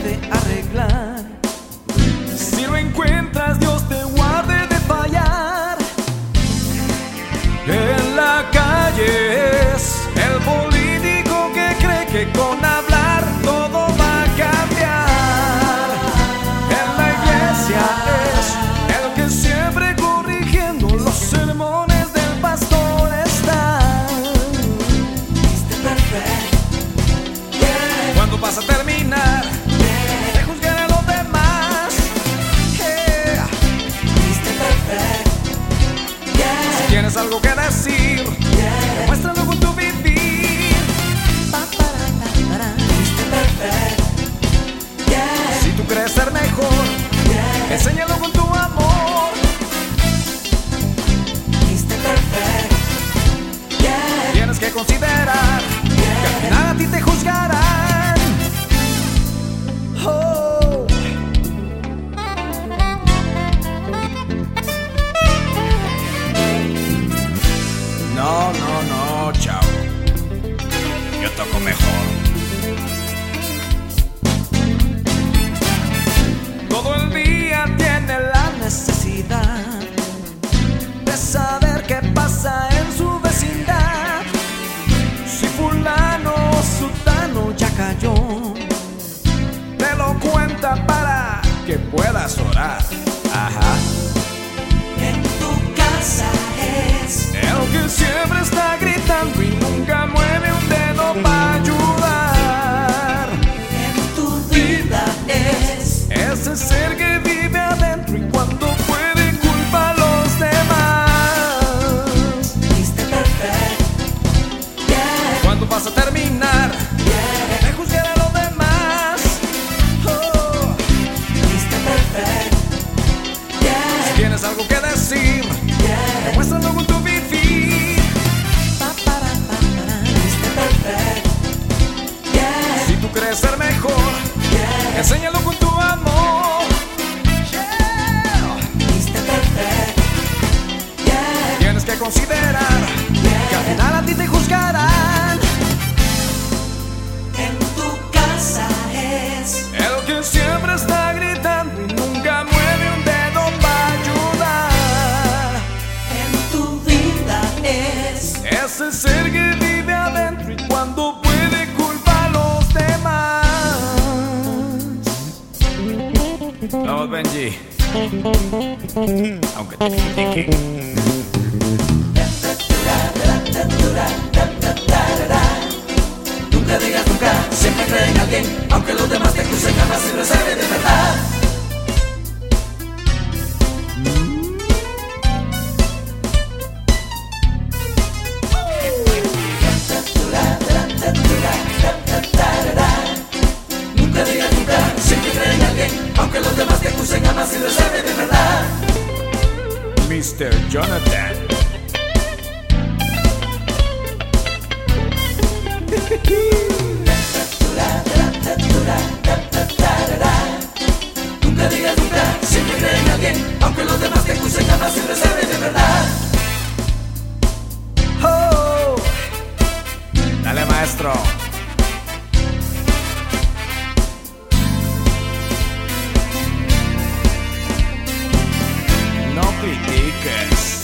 puede arreglar. Si tienes algo que decir, demuéstralo con tu vivir. Si tú crees ser mejor, enséñalo con tu que puedas orar. Ajá. En tu casa es El que siempre está gritando y nunca mueve un dedo para ayudar. en tu vida es Ese ser que considerar que al final a ti te juzgarán. en tu casa es El que siempre está gritando y nunca mueve un dedo para ayudar. en tu vida es Ese ser que vive adentro y cuando puede culpa a los demás. Vamos, Benji. Aunque te critiquen. Nunca digas nunca, siempre cree en alguien, aunque los demás te acusen jamás se recibe de verdad. Siempre aunque los demás te acusen jamás se recibe de verdad. Mr. Jonathan. No critiques.